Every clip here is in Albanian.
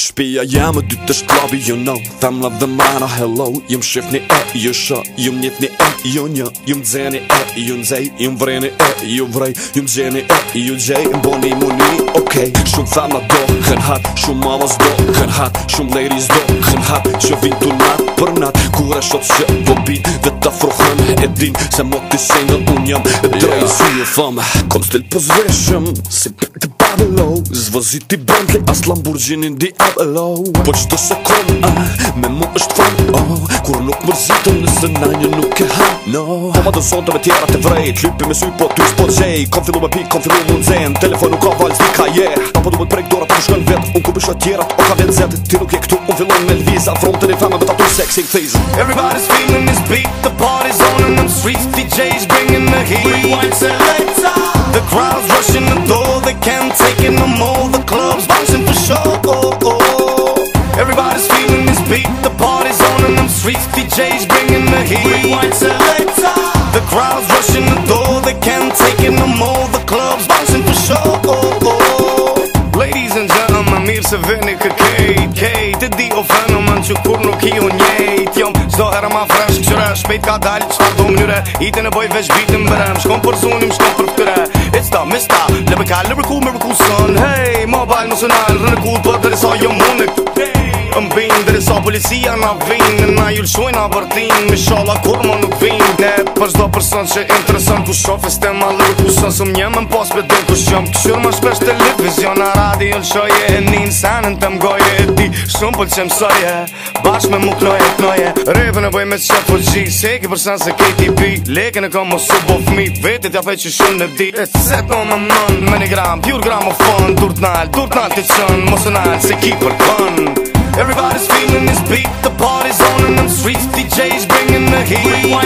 Shpija jam e dy të shklobi, you know Tam la dhe mana, hello Jem shqip nje e, jo shë, jem njët e ju një, ju më dzeni e, ju në zej, ju më vreni e, ju vrej, ju më dzeni e, ju gjej, më boni i muni, okej okay. Shumë thamë në do, kënë hatë, shumë mama së do, kënë shumë lejri së do, kënë hatë, që vinë të natë për natë Kure shotë që vë bitë dhe të afrohëm, e dinë se më të sejnë unë jam, e drejë yeah. si e thamë Kom stilë për zveshëm, si për të për Zvëzit t'i bëndi, as Lamborghini di ap e lau Po qëtë se kërë, me mu është fërë, oh, kur nuk mërzitë Nëse nanjë nuk e ha, No. Kommando sånt om ett hjärta till vrej Klipper med supot, du spot tjej Konfirmor med pik, konfirmor nonsen Telefon och kaval, sticka yeah Pappa dom ett prägg, dåra pappa själv vet Hon kommer kött gerat och har vänt sett Till och gekto, hon vill med Elvisa Fronten är framme, men tappar sexig fis Everybody's feeling this beat The party's on in them streets DJ's bringing the heat Rewind selector The crowd's rushing the door They can't take it no more The club's bouncing for sure oh, oh. Everybody's feeling this beat The party's on in them streets DJ's bringing the heat Rewind selector Vini kë këjtë, këjtë Të di ofënë, në mëndë që kur nuk hiu njëjtë Jom, sdo herë më afresh, në kësure Shpejt ka daljë, që ta të mënyre I te në bojë, vesh bitën bërem Shkom për suni, shkom për këtëre Ista, mista, lebe ka, lebe ku, me be ku Hey, Hej, mo baj, në sëna, në rënë ku Për po të rrësoj, jo më këtë Hej mbin Ndërisa policia na vinë Në Na ju lëshuin a vërtin Me shala kur më nuk vinë Ne për zdo përson që interesant Ku shofi s'te ma lirë Ku sën së më njëm më pas për dërë Ku shëm këshur më shpesh televizion A radio lëshoje e nin Senën të mgoje e ti Shumë për po që mësoje Bash me më knoje e knoje Rive e bëj me që për po gji Se ki se KTP Leke në kom më su bo fmi Vetit ja E se të në mën Me Everybody's feeling this beat. The party's on in them streets. DJ's bringing the heat.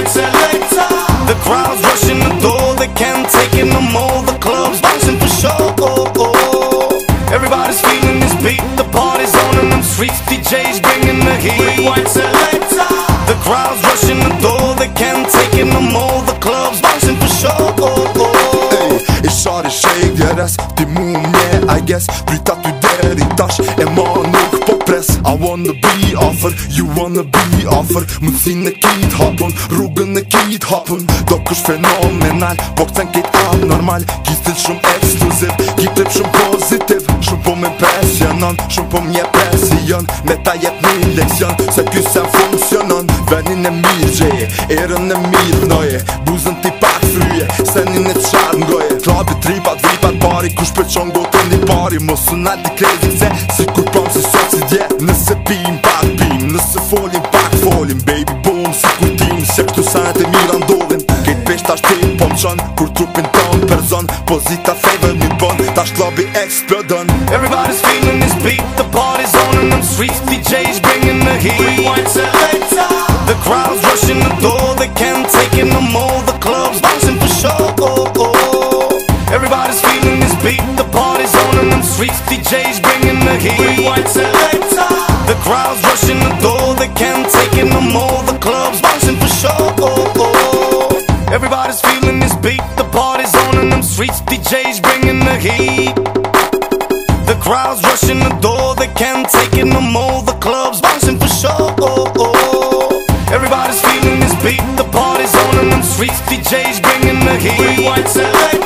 selector. The crowd's rushing the door. They can't take it no more. The club's bouncing for sure. Everybody's feeling this beat. The party's on in them streets. DJ's bringing the heat. Rewind selector. The crowd's rushing the door. They can't take it no more. The club's bouncing for sure. Hey, it's shawty shake, yeah, that's the moon, yeah, I guess. Pretty Heri tash e ma nuk po pres I wanna be offer, you wanna be offer Më të thinë në kit hapën, rrugën në kit hapën Do kush fenomenal, po këtën kit abnormal Gjistit shumë ekskluziv, gjitrip shumë pozitiv Shumë po me presionon, shumë po mje presion Me ta jetë një leksion, se kjo se funksionon Venin e mirë gjeje, erën e mirë noje Buzën ti pak fryje, senin e një të shatë ngoje Klabit, tripat, vipat, bari kush për qongot Mori mos së nga di se Si kur pëmë si sot si dje Nëse pijim pak pijim Nëse folim pak folim Baby boom si kur tim Se këtu sa në të mirë andodhim Këtë pesht ashtë tim qënë po Kur trupin të në për zonë Po zi të feve një Ta Everybody's feeling this beat The party's on in them streets DJ's bringing the heat We want The crowd's rushing the door They can't take it no more wine selector. The crowd's rushing the door, they can't take it no more. The club's bouncing for sure. Everybody's feeling this beat, the party's on in them streets. DJ's bringing the heat. The crowd's rushing the door, they can't take it no more. The club's bouncing for sure. Everybody's feeling this beat, the party's on in them streets. DJ's bringing the heat. Rewind selector.